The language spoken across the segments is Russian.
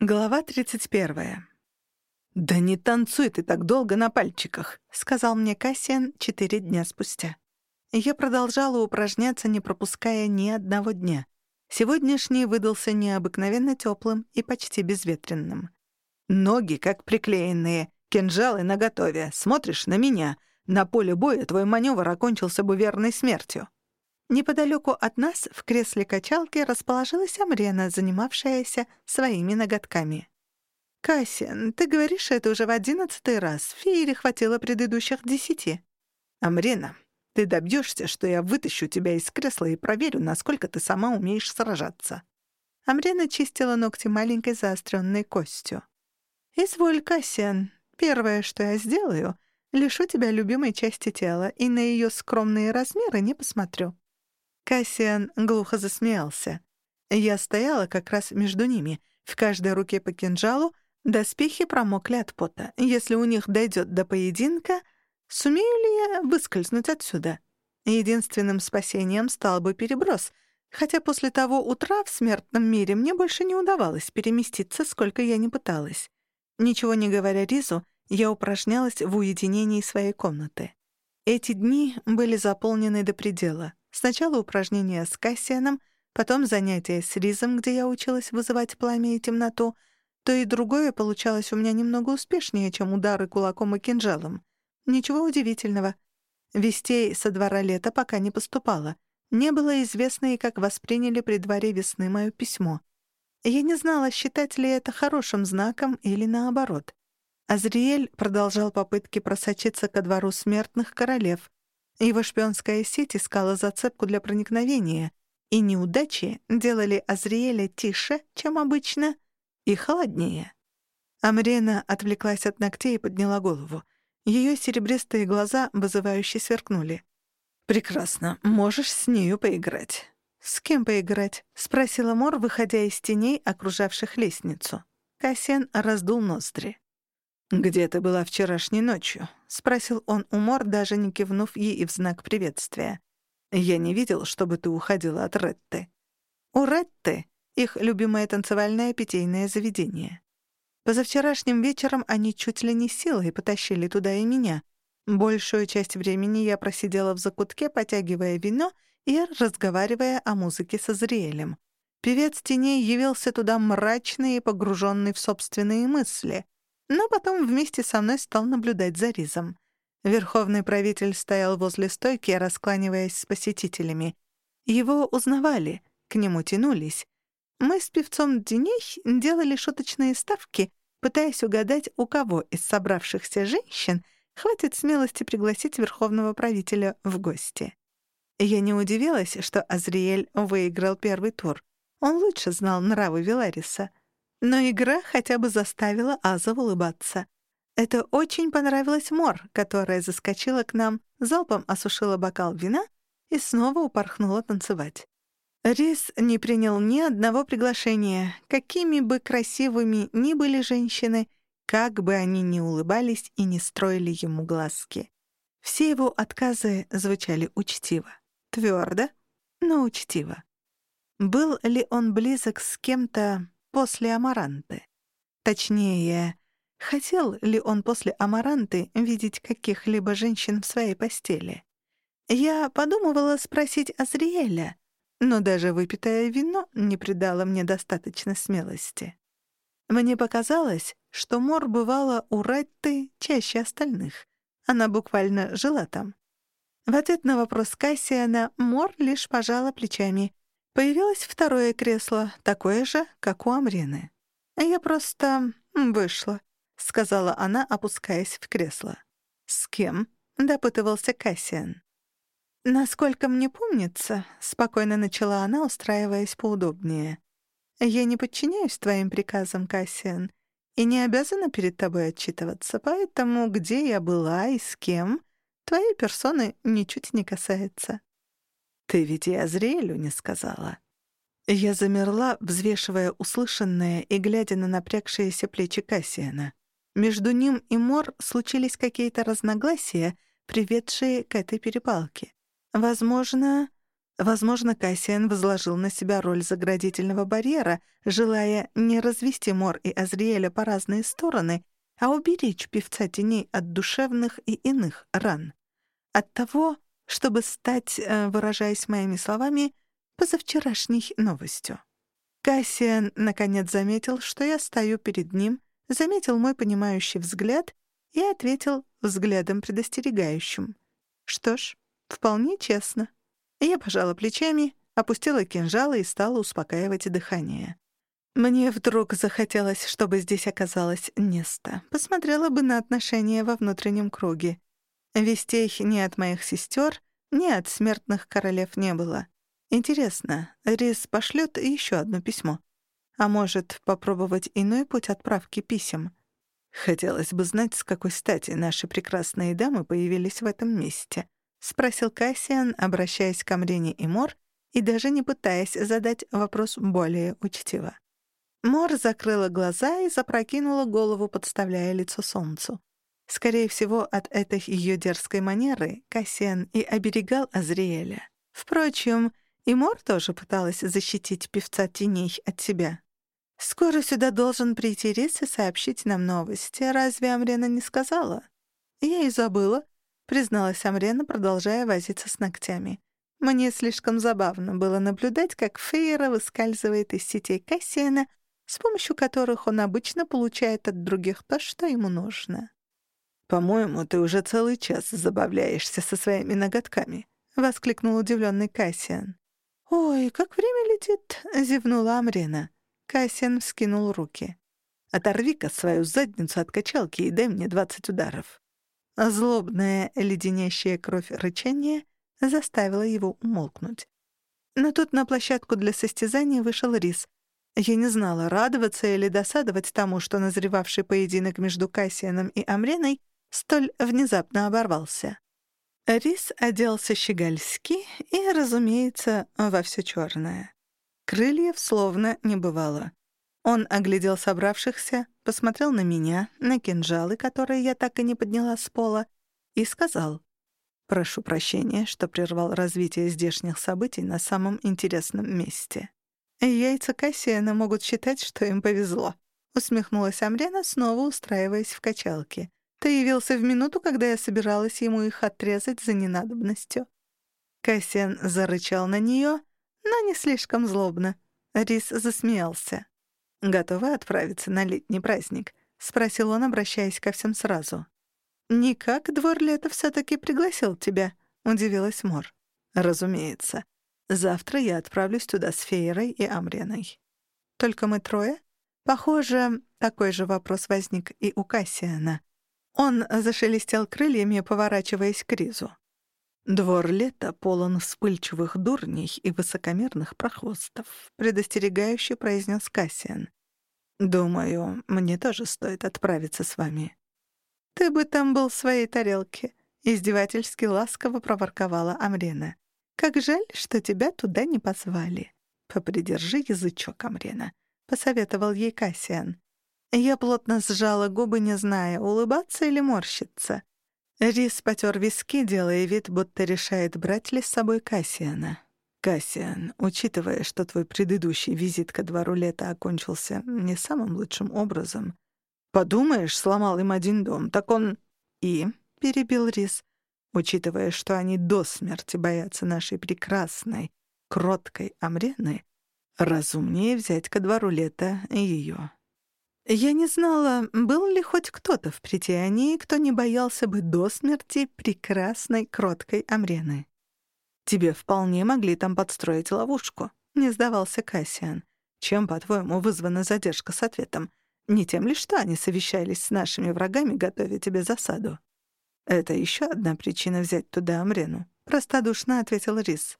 Глава 31. «Да не танцуй ты так долго на пальчиках», — сказал мне Кассиан четыре дня спустя. Я продолжала упражняться, не пропуская ни одного дня. Сегодняшний выдался необыкновенно теплым и почти безветренным. «Ноги как приклеенные, кинжалы наготове. Смотришь на меня. На поле боя твой маневр окончился бы верной смертью». Неподалеку от нас в кресле качалки расположилась Амрена, занимавшаяся своими ноготками. «Кассиан, ты говоришь это уже в одиннадцатый раз. Феере хватило предыдущих десяти». «Амрена, ты добьешься, что я вытащу тебя из кресла и проверю, насколько ты сама умеешь сражаться». Амрена чистила ногти маленькой заостренной костью. «Изволь, Кассиан, первое, что я сделаю, лишу тебя любимой части тела и на ее скромные размеры не посмотрю». Кассиан глухо засмеялся. Я стояла как раз между ними, в каждой руке по кинжалу, доспехи промокли от пота. Если у них дойдет до поединка, сумею ли я выскользнуть отсюда? Единственным спасением стал бы переброс, хотя после того утра в смертном мире мне больше не удавалось переместиться, сколько я не пыталась. Ничего не говоря Ризу, я упражнялась в уединении своей комнаты. Эти дни были заполнены до предела. Сначала упражнения с Кассианом, потом занятия с Ризом, где я училась вызывать пламя и темноту. То и другое получалось у меня немного успешнее, чем удары кулаком и кинжалом. Ничего удивительного. Вестей со двора лета пока не поступало. Не было известно и как восприняли при дворе весны мое письмо. Я не знала, считать ли это хорошим знаком или наоборот. Азриэль продолжал попытки просочиться ко двору смертных королев. Его шпионская сеть искала зацепку для проникновения, и неудачи делали Азриэля тише, чем обычно, и холоднее. Амрена отвлеклась от ногтей и подняла голову. Ее серебристые глаза вызывающе сверкнули. «Прекрасно. Можешь с нею поиграть». «С кем поиграть?» — спросила Мор, выходя из теней, окружавших лестницу. Кассиан раздул ноздри. «Где ты была вчерашней ночью?» — спросил он у Мор, даже не кивнув ей в знак приветствия. «Я не видел, чтобы ты уходила от Ретты». «У Ретты их любимое танцевальное питейное заведение. Позавчерашним вечером они чуть ли не силой потащили туда и меня. Большую часть времени я просидела в закутке, потягивая вино и разговаривая о музыке со Зриэлем. Певец теней явился туда мрачный и погруженный в собственные мысли — но потом вместе со мной стал наблюдать за Ризом. Верховный правитель стоял возле стойки, раскланиваясь с посетителями. Его узнавали, к нему тянулись. Мы с певцом Деней делали шуточные ставки, пытаясь угадать, у кого из собравшихся женщин хватит смелости пригласить верховного правителя в гости. Я не удивилась, что Азриэль выиграл первый тур. Он лучше знал нравы Вилариса — но игра хотя бы заставила Аза улыбаться. Это очень понравилось Мор, которая заскочила к нам, залпом осушила бокал вина и снова упорхнула танцевать. Рис не принял ни одного приглашения, какими бы красивыми ни были женщины, как бы они ни улыбались и не строили ему глазки. Все его отказы звучали учтиво. Твердо, но учтиво. Был ли он близок с кем-то, после Амаранты. Точнее, хотел ли он после Амаранты видеть каких-либо женщин в своей постели? Я подумывала спросить Азриэля, но даже выпитое вино не придало мне достаточно смелости. Мне показалось, что Мор бывала у Ретты чаще остальных. Она буквально жила там. В ответ на вопрос Кассиана Мор лишь пожала плечами — Появилось второе кресло, такое же, как у Амрины. «Я просто вышла», — сказала она, опускаясь в кресло. «С кем?» — допытывался Кассиан. «Насколько мне помнится», — спокойно начала она, устраиваясь поудобнее, «я не подчиняюсь твоим приказам, Кассиан, и не обязана перед тобой отчитываться, поэтому где я была и с кем, твоей персоны ничуть не касается». «Ты ведь и Азриэлю не сказала». Я замерла, взвешивая услышанное и глядя на напрягшиеся плечи Кассиана. Между ним и Мор случились какие-то разногласия, приведшие к этой перепалке. Возможно, Возможно, Кассиан возложил на себя роль заградительного барьера, желая не развести Мор и Азриэля по разные стороны, а уберечь певца теней от душевных и иных ран. От того, чтобы стать, э, выражаясь моими словами, позавчерашней новостью. Кассиан наконец заметил, что я стою перед ним, заметил мой понимающий взгляд и ответил взглядом предостерегающим. Что ж, вполне честно. Я пожала плечами, опустила кинжал и стала успокаивать дыхание. Мне вдруг захотелось, чтобы здесь оказалось Неста. Посмотрела бы на отношения во внутреннем круге. Вестей ни от моих сестер, ни от смертных королев не было. Интересно, Рис пошлет еще одно письмо. А может, попробовать иной путь отправки писем? Хотелось бы знать, с какой стати наши прекрасные дамы появились в этом месте. — спросил Кассиан, обращаясь к Амрине и Мор и даже не пытаясь задать вопрос более учтиво. Мор закрыла глаза и запрокинула голову, подставляя лицо солнцу. Скорее всего, от этой ее дерзкой манеры Кассиан и оберегал Азриэля. Впрочем, и Мор тоже пыталась защитить певца теней от себя. «Скоро сюда должен прийти Рис и сообщить нам новости. Разве Амрена не сказала?» Я и забыла, — призналась Амрена, продолжая возиться с ногтями. Мне слишком забавно было наблюдать, как Фейера выскальзывает из сетей Кассиана, с помощью которых он обычно получает от других то, что ему нужно. «По-моему, ты уже целый час забавляешься со своими ноготками», — воскликнул удивленный Кассиан. «Ой, как время летит!» — зевнула Амрена. Кассиан вскинул руки. «Оторви-ка свою задницу от качалки и дай мне двадцать ударов». Злобное, леденящее кровь рычание заставило его умолкнуть. Но тут на площадку для состязаний вышел Рис. Я не знала, радоваться или досадовать тому, что назревавший поединок между Кассианом и Амреной столь внезапно оборвался. Рис оделся щегольски и, разумеется, во все черное. Крыльев словно не бывало. Он оглядел собравшихся, посмотрел на меня, на кинжалы, которые я так и не подняла с пола, и сказал, «Прошу прощения, что прервал развитие здешних событий на самом интересном месте». «Яйца Кассиана могут считать, что им повезло», — усмехнулась Амрена, снова устраиваясь в качалке. «Ты явился в минуту, когда я собиралась ему их отрезать за ненадобностью». Кассиан зарычал на нее, но не слишком злобно. Рис засмеялся. «Готовы отправиться на летний праздник?» — спросил он, обращаясь ко всем сразу. «Никак двор лета все-таки пригласил тебя», — удивилась Мор. «Разумеется. Завтра я отправлюсь туда с Фейрой и Амреной». «Только мы трое?» Похоже, такой же вопрос возник и у Кассиана. Он зашелестел крыльями, поворачиваясь к Ризу. Двор лета полон вспыльчивых дурней и высокомерных прохвостов, предостерегающе произнес Кассиан. Думаю, мне тоже стоит отправиться с вами. Ты бы там был в своей тарелке, издевательски ласково проворковала Амрена. Как жаль, что тебя туда не позвали. Попридержи язычок, Амрена, посоветовал ей Кассиан. Я плотно сжала губы, не зная, улыбаться или морщиться. Рис потер виски, делая вид, будто решает, брать ли с собой Кассиана. «Кассиан, учитывая, что твой предыдущий визит ко двору лета окончился не самым лучшим образом, подумаешь, сломал им один дом, так он...» «И?» — перебил Рис. «Учитывая, что они до смерти боятся нашей прекрасной, кроткой Амрены, разумнее взять ко двору лета ее. Я не знала, был ли хоть кто-то в притянии, кто не боялся бы до смерти прекрасной, кроткой Амрены. «Тебе вполне могли там подстроить ловушку», — не сдавался Кассиан. «Чем, по-твоему, вызвана задержка с ответом? Не тем ли, что они совещались с нашими врагами, готовя тебе засаду?» «Это еще одна причина взять туда Амрену», — простодушно ответил Рис.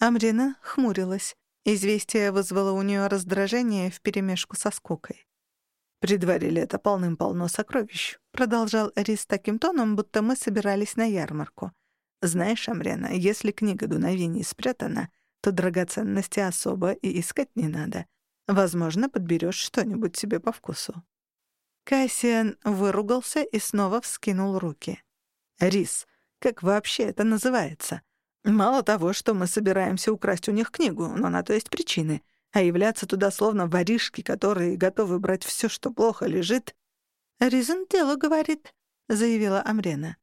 Амрина хмурилась. Известие вызвало у нее раздражение вперемешку со скукой. «При дворе лета полным-полно сокровищ», — продолжал Рис таким тоном, будто мы собирались на ярмарку. «Знаешь, Амрена, если книга дуновений спрятана, то драгоценности особо и искать не надо. Возможно, подберешь что-нибудь себе по вкусу». Кассиан выругался и снова вскинул руки. «Рис, как вообще это называется? Мало того, что мы собираемся украсть у них книгу, но на то есть причины, а являться туда словно воришки, которые готовы брать все, что плохо лежит... «Ризен дело говорит», — заявила Амрена.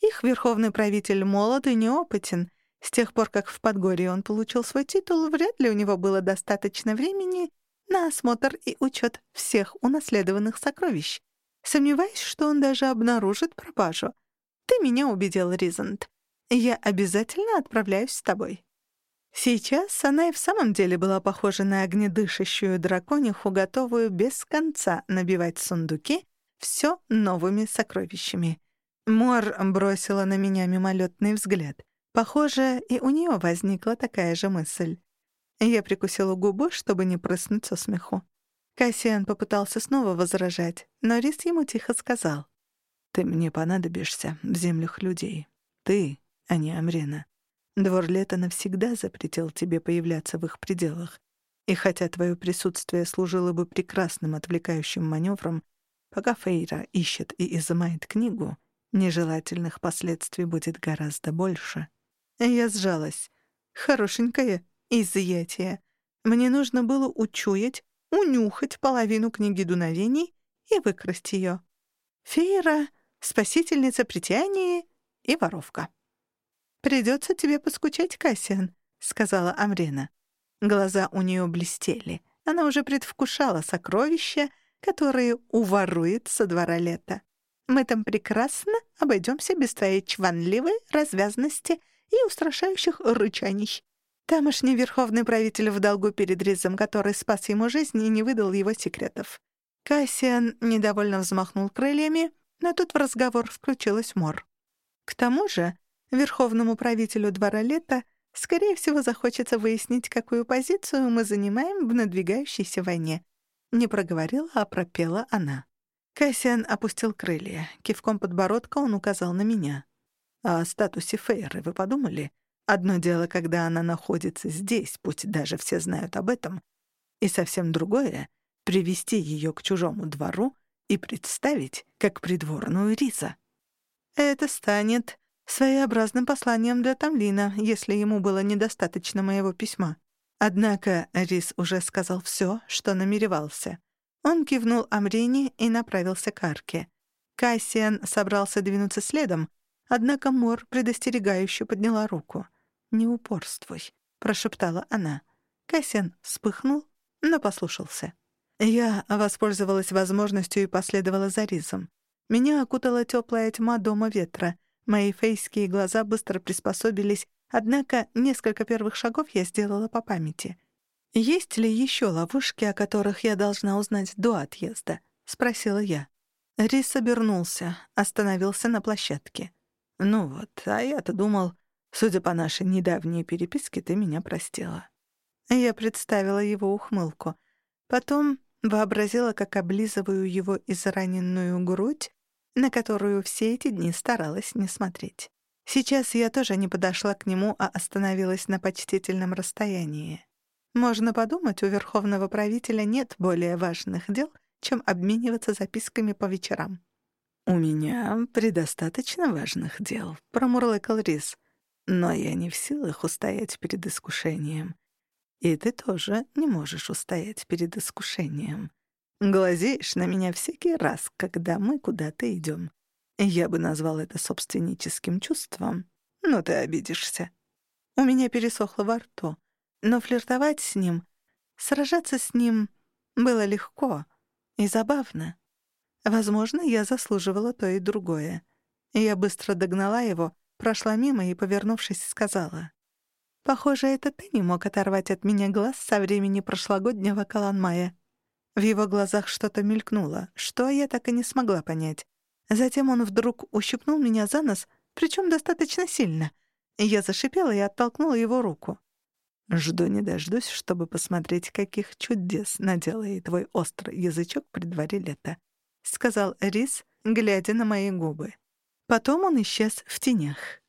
«Их верховный правитель молод и неопытен. С тех пор, как в Подгорье он получил свой титул, вряд ли у него было достаточно времени на осмотр и учет всех унаследованных сокровищ. Сомневаюсь, что он даже обнаружит пропажу. Ты меня убедил, Ризант. Я обязательно отправляюсь с тобой». Сейчас она и в самом деле была похожа на огнедышащую дракониху, готовую без конца набивать сундуки все новыми сокровищами. Мор бросила на меня мимолетный взгляд. Похоже, и у нее возникла такая же мысль. Я прикусила губу, чтобы не прыснуть со смеху. Кассиан попытался снова возражать, но Рис ему тихо сказал. «Ты мне понадобишься в землях людей. Ты, а не Амрена. Двор лета навсегда запретил тебе появляться в их пределах. И хотя твое присутствие служило бы прекрасным отвлекающим маневром, пока Фейра ищет и изымает книгу, нежелательных последствий будет гораздо больше. Я сжалась. Хорошенькое изъятие. Мне нужно было учуять, унюхать половину книги дуновений и выкрасть ее. Фейра — спасительница притяния и воровка. «Придется тебе поскучать, Кассиан», — сказала Амрина. Глаза у нее блестели. Она уже предвкушала сокровища, которые уворует со двора лета. «Мы там прекрасно обойдемся без твоей чванливой развязности и устрашающих рычаний. Тамошний верховный правитель в долгу перед Ризом, который спас ему жизнь и не выдал его секретов». Кассиан недовольно взмахнул крыльями, но тут в разговор включилась Мор. К тому же Верховному правителю двора лета, скорее всего, захочется выяснить, какую позицию мы занимаем в надвигающейся войне. Не проговорила, а пропела она. Кассиан опустил крылья. Кивком подбородка он указал на меня. «А о статусе Фейры вы подумали? Одно дело, когда она находится здесь, пусть даже все знают об этом, и совсем другое — привести ее к чужому двору и представить как придворную Риза. Это станет Своеобразным посланием для Тамлина, если ему было недостаточно моего письма. Однако Рис уже сказал все, что намеревался. Он кивнул Амрине и направился к арке. Кассиан собрался двинуться следом, однако Мор предостерегающе подняла руку. «Не упорствуй», — прошептала она. Кассиан вспыхнул, но послушался. Я воспользовалась возможностью и последовала за Ризом. Меня окутала теплая тьма дома ветра. Мои фейские глаза быстро приспособились, однако несколько первых шагов я сделала по памяти. «Есть ли еще ловушки, о которых я должна узнать до отъезда?» — спросила я. Рис обернулся, остановился на площадке. «Ну вот, а я-то думал, судя по нашей недавней переписке, ты меня простила». Я представила его ухмылку. Потом вообразила, как облизываю его израненную грудь, на которую все эти дни старалась не смотреть. Сейчас я тоже не подошла к нему, а остановилась на почтительном расстоянии. Можно подумать, у верховного правителя нет более важных дел, чем обмениваться записками по вечерам. «У меня предостаточно важных дел», — промурлыкал Рис. «Но я не в силах устоять перед искушением. И ты тоже не можешь устоять перед искушением. Глазеешь на меня всякий раз, когда мы куда-то идем. Я бы назвал это собственническим чувством, но ты обидишься. У меня пересохло во рту, но флиртовать с ним, сражаться с ним было легко и забавно. Возможно, я заслуживала то и другое. Я быстро догнала его, прошла мимо и, повернувшись, сказала. «Похоже, это ты не мог оторвать от меня глаз со времени прошлогоднего Каланмая». В его глазах что-то мелькнуло, что я так и не смогла понять. Затем он вдруг ущипнул меня за нос, причем достаточно сильно. Я зашипела и оттолкнула его руку. «Жду не дождусь, чтобы посмотреть, каких чудес наделает твой острый язычок при дворе лета», — сказал Рис, глядя на мои губы. Потом он исчез в тенях.